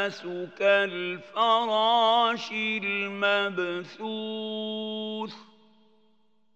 الناس كالفراش المبثوث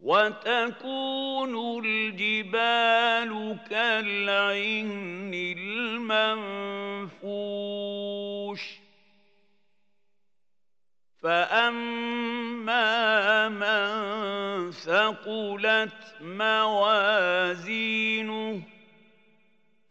وتكون الجبال كالعهن المنفوش فأما من ثقلت موازينه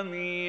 آمين